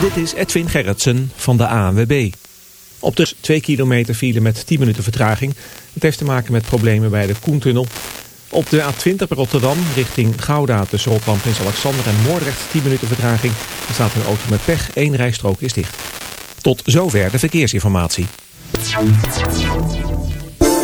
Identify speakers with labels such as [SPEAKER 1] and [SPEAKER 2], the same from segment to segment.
[SPEAKER 1] Dit is Edwin Gerritsen van de ANWB. Op de 2 kilometer file met 10 minuten vertraging. Het heeft te maken met problemen bij de Koentunnel. Op de A20 bij Rotterdam richting Gouda tussen Rotterdam Prins Alexander en Moordrecht 10 minuten vertraging. Er staat een auto met pech, één rijstrook is dicht. Tot zover de verkeersinformatie.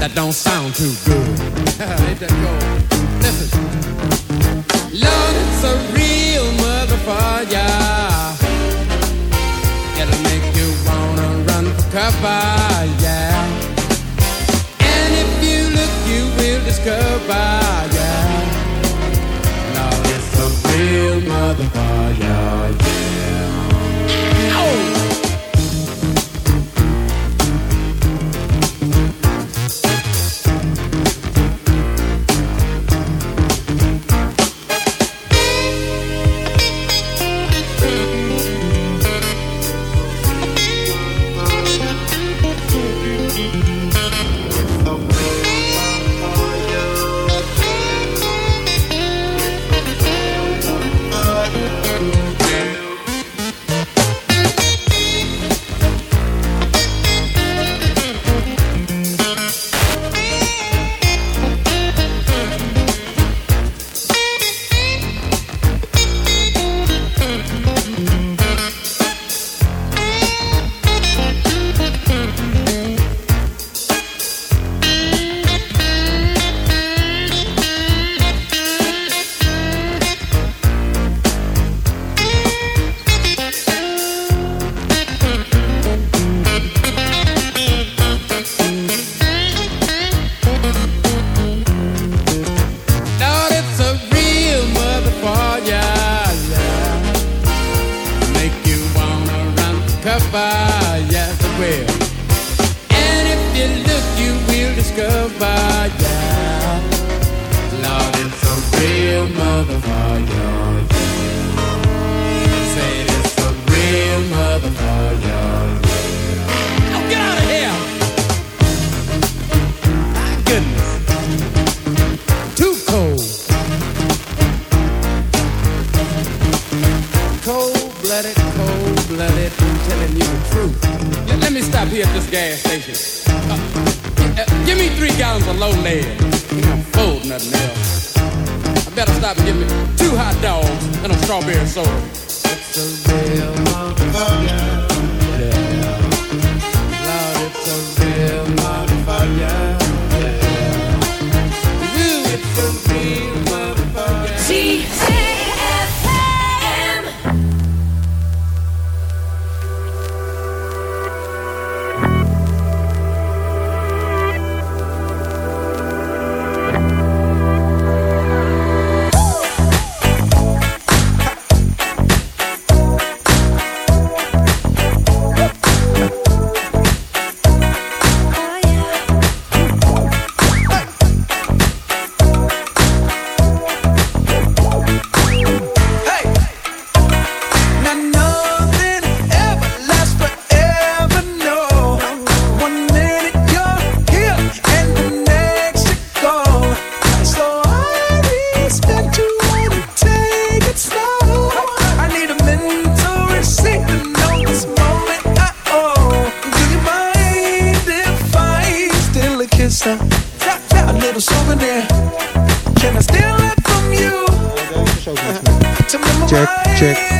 [SPEAKER 2] That don't sound too good. Listen. Lord, it's a real motherfucker. It'll make you wanna run for cover, yeah. And if you look, you will discover, yeah
[SPEAKER 3] Love it's a real motherfucker, yeah.
[SPEAKER 2] Oh!
[SPEAKER 4] Check.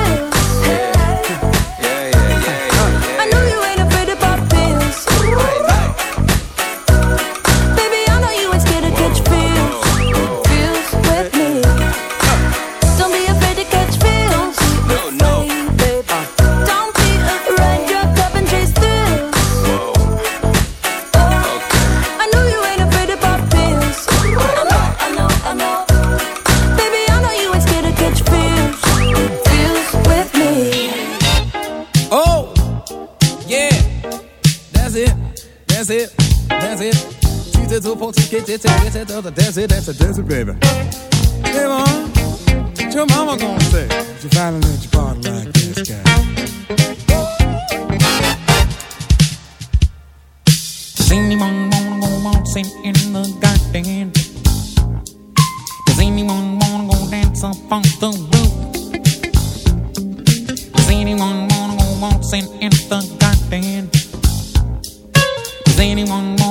[SPEAKER 3] Just so supposed to get it, get it, that's it, that's it, that's it, baby. Hey, mom, what your mama gonna say? If you finally let your body like this guy.
[SPEAKER 5] Does anyone wanna go waltzing in the garden? Does anyone wanna go dance up on the roof? Does anyone wanna go waltzing in the garden? Does anyone wanna go dance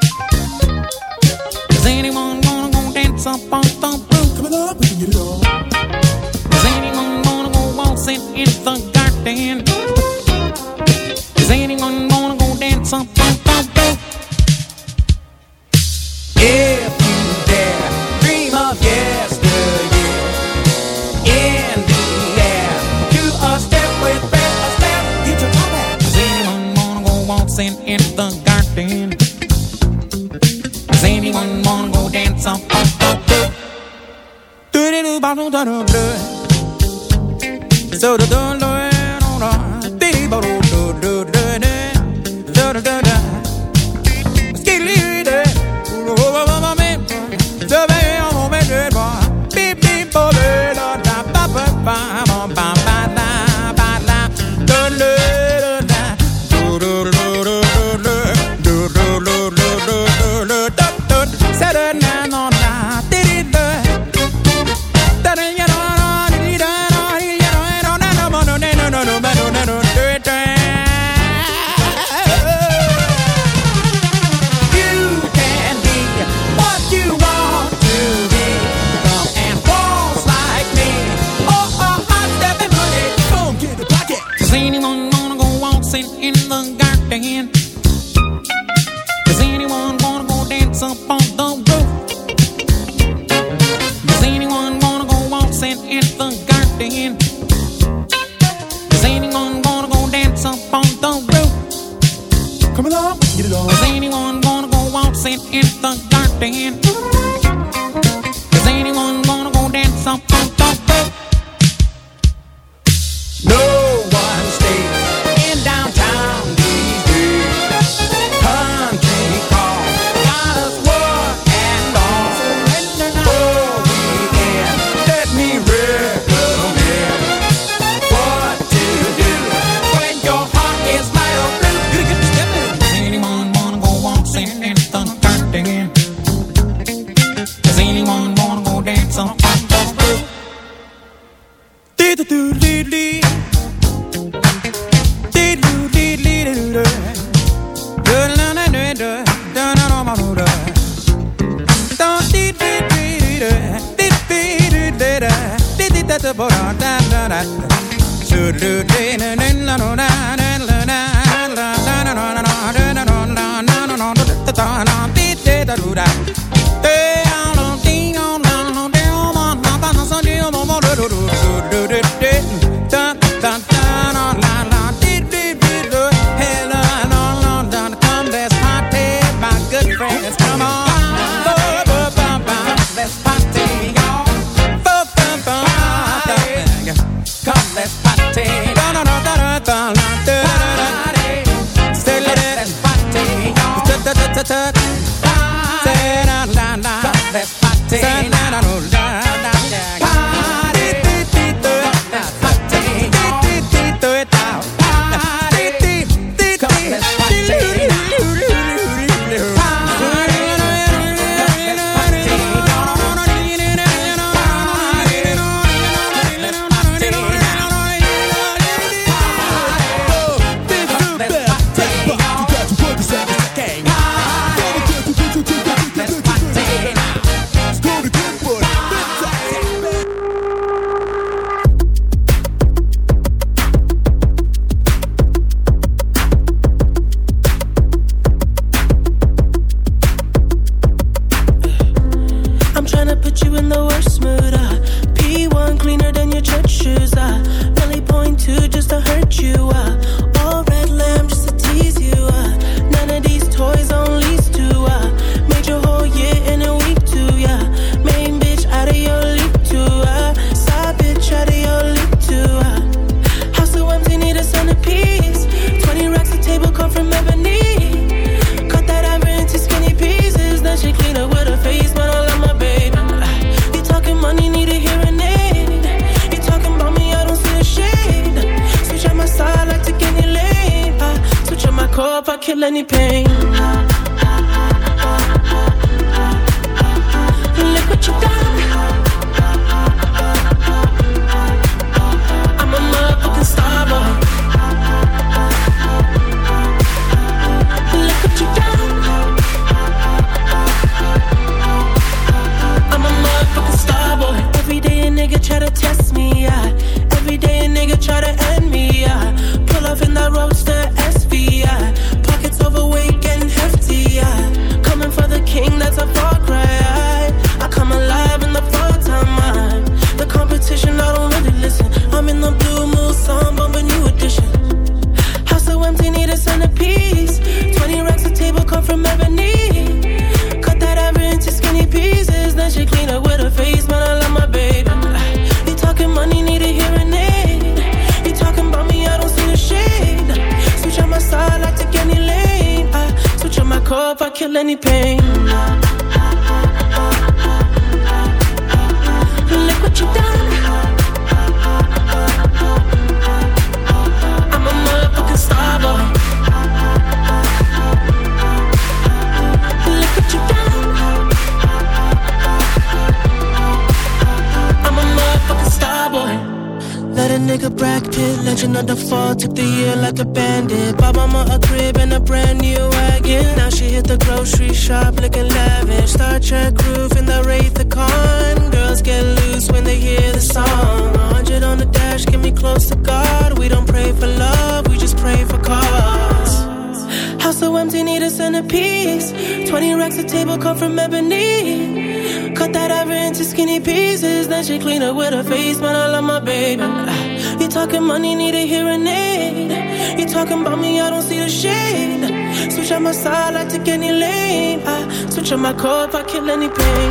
[SPEAKER 5] So don't switch on my core if I kill any pain.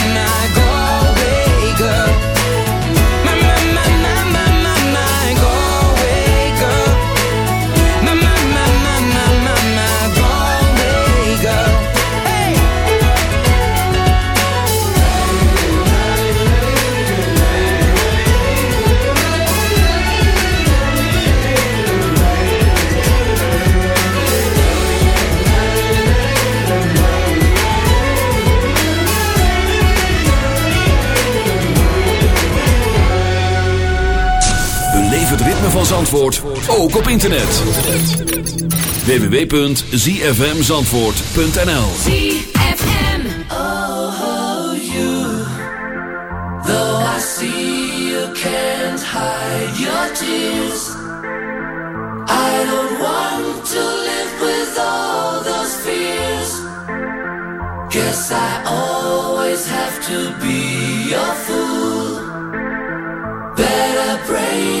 [SPEAKER 6] van Zandvoort ook op internet. www.zfmzandvoort.nl
[SPEAKER 7] ZFM.
[SPEAKER 8] Oh, you. Though I see you can't hide your tears. I don't want to live with all those fears. Guess I always have to be your fool.
[SPEAKER 9] Better break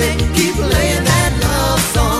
[SPEAKER 10] baby, keep playing that love song.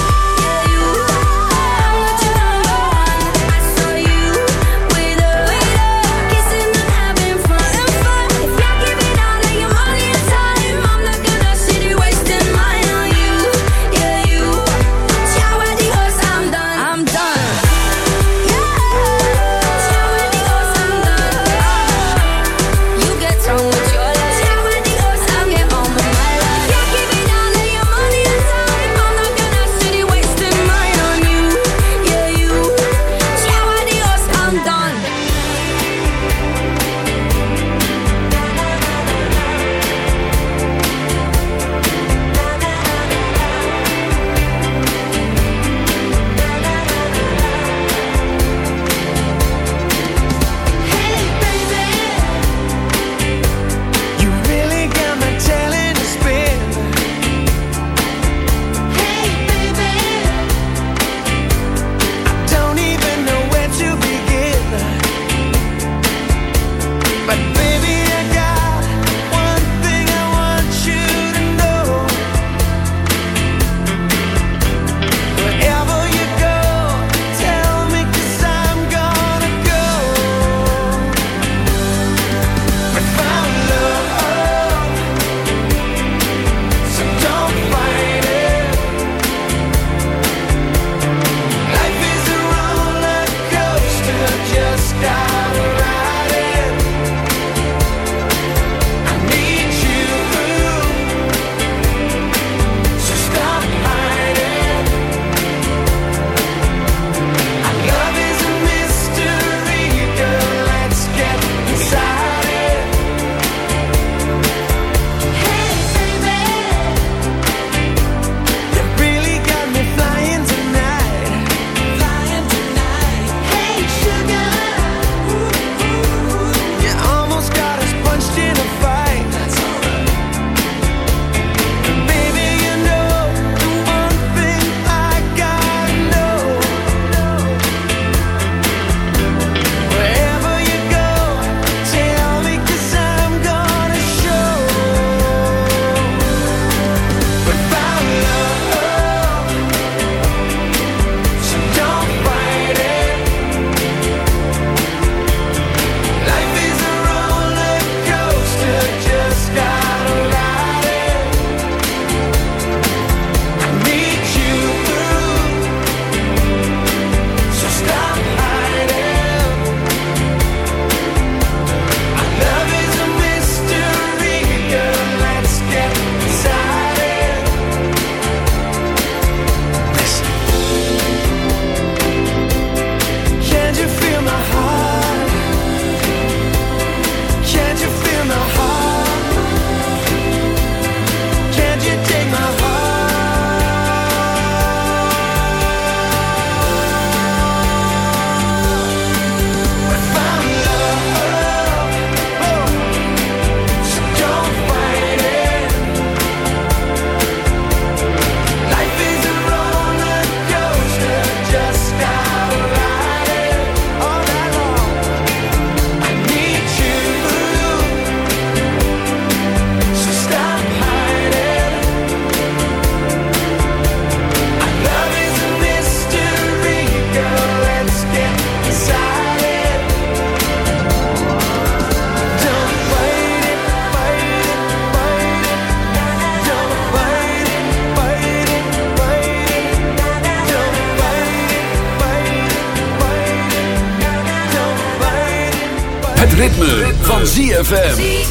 [SPEAKER 4] ZFM.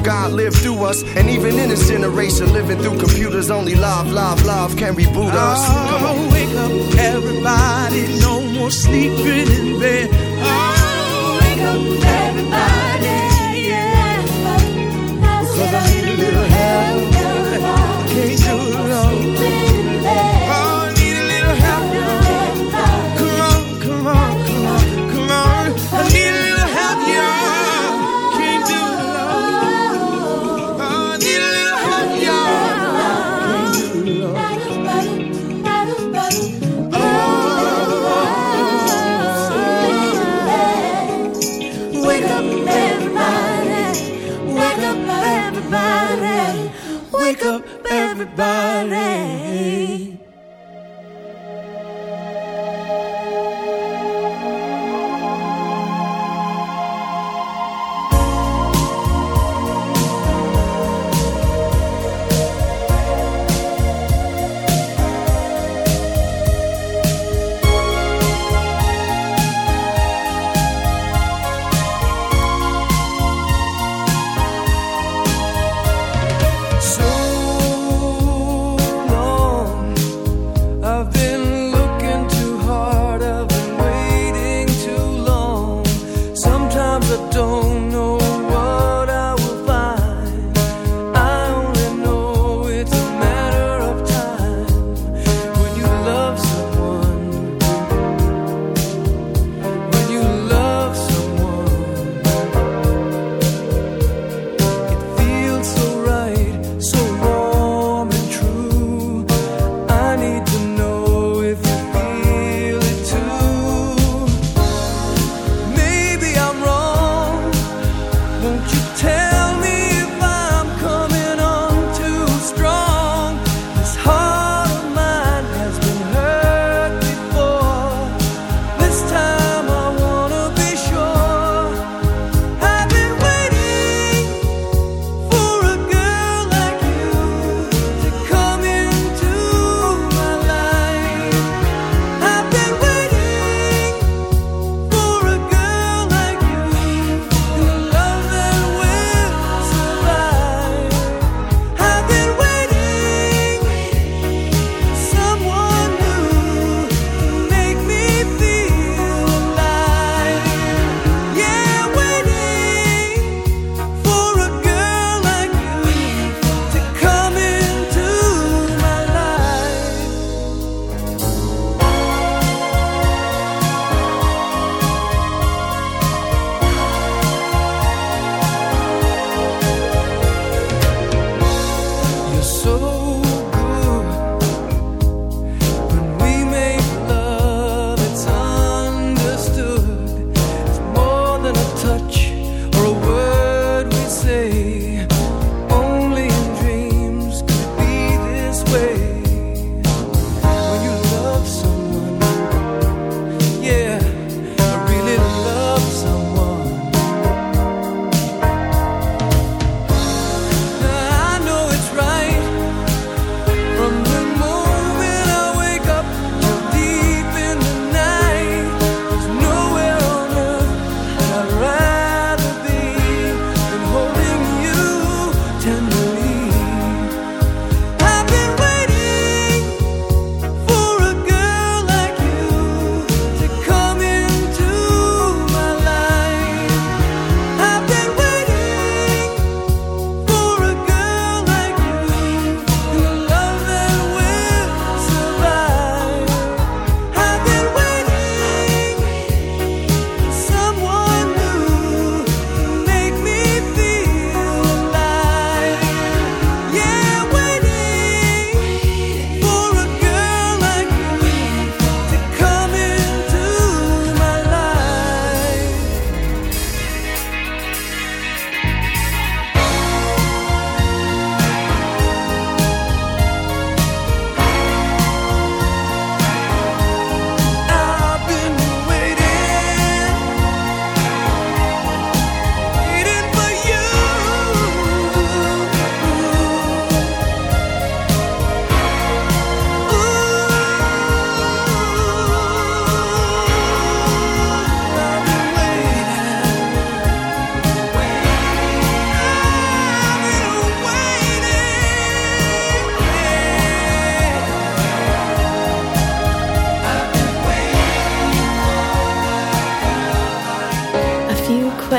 [SPEAKER 11] God lived through us. And even in this generation, living through computers, only love, love, love can reboot us. Oh, Come on.
[SPEAKER 12] Wake up, everybody. No more sleeping in bed. Oh, wake up, everybody. Yeah. Because I Barret.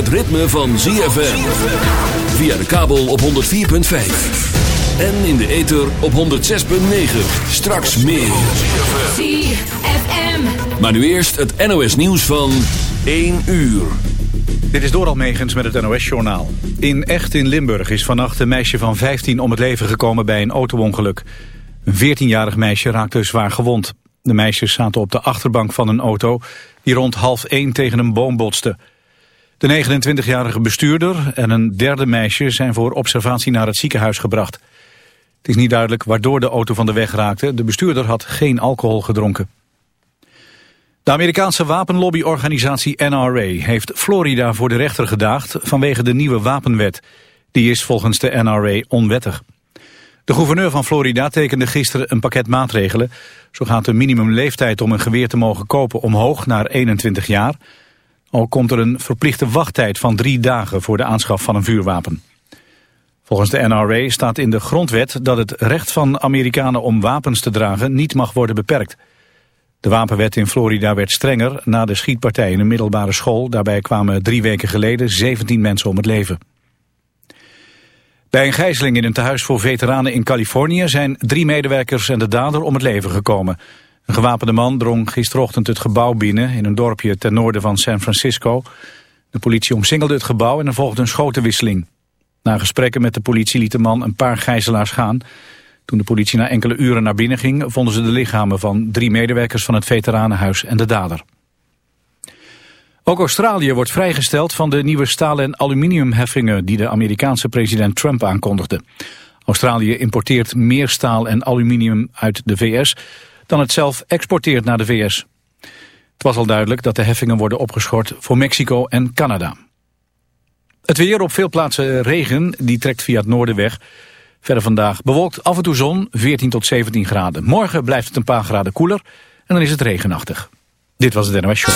[SPEAKER 6] Het ritme van ZFM. Via de kabel op 104.5. En in de ether op 106.9. Straks meer.
[SPEAKER 7] ZFM.
[SPEAKER 6] Maar nu eerst het NOS nieuws van 1 uur.
[SPEAKER 13] Dit is Doral Megens met het NOS-journaal. In Echt in Limburg is vannacht een meisje van 15 om het leven gekomen bij een autoongeluk. Een 14-jarig meisje raakte zwaar gewond. De meisjes zaten op de achterbank van een auto die rond half 1 tegen een boom botste. De 29-jarige bestuurder en een derde meisje zijn voor observatie naar het ziekenhuis gebracht. Het is niet duidelijk waardoor de auto van de weg raakte. De bestuurder had geen alcohol gedronken. De Amerikaanse wapenlobbyorganisatie NRA heeft Florida voor de rechter gedaagd vanwege de nieuwe wapenwet. Die is volgens de NRA onwettig. De gouverneur van Florida tekende gisteren een pakket maatregelen. Zo gaat de minimumleeftijd om een geweer te mogen kopen omhoog naar 21 jaar. Ook komt er een verplichte wachttijd van drie dagen voor de aanschaf van een vuurwapen. Volgens de NRA staat in de grondwet dat het recht van Amerikanen om wapens te dragen niet mag worden beperkt. De wapenwet in Florida werd strenger na de schietpartij in een middelbare school. Daarbij kwamen drie weken geleden 17 mensen om het leven. Bij een gijzeling in een tehuis voor veteranen in Californië zijn drie medewerkers en de dader om het leven gekomen. Een gewapende man drong gisterochtend het gebouw binnen in een dorpje ten noorden van San Francisco. De politie omsingelde het gebouw en er volgde een schotenwisseling. Na gesprekken met de politie liet de man een paar gijzelaars gaan. Toen de politie na enkele uren naar binnen ging, vonden ze de lichamen van drie medewerkers van het veteranenhuis en de dader. Ook Australië wordt vrijgesteld van de nieuwe staal- en aluminiumheffingen die de Amerikaanse president Trump aankondigde. Australië importeert meer staal en aluminium uit de VS dan het zelf exporteert naar de VS. Het was al duidelijk dat de heffingen worden opgeschort voor Mexico en Canada. Het weer op veel plaatsen regen, die trekt via het noorden weg. Verder vandaag bewolkt, af en toe zon, 14 tot 17 graden. Morgen blijft het een paar graden koeler en dan is het regenachtig. Dit was het NOS Show.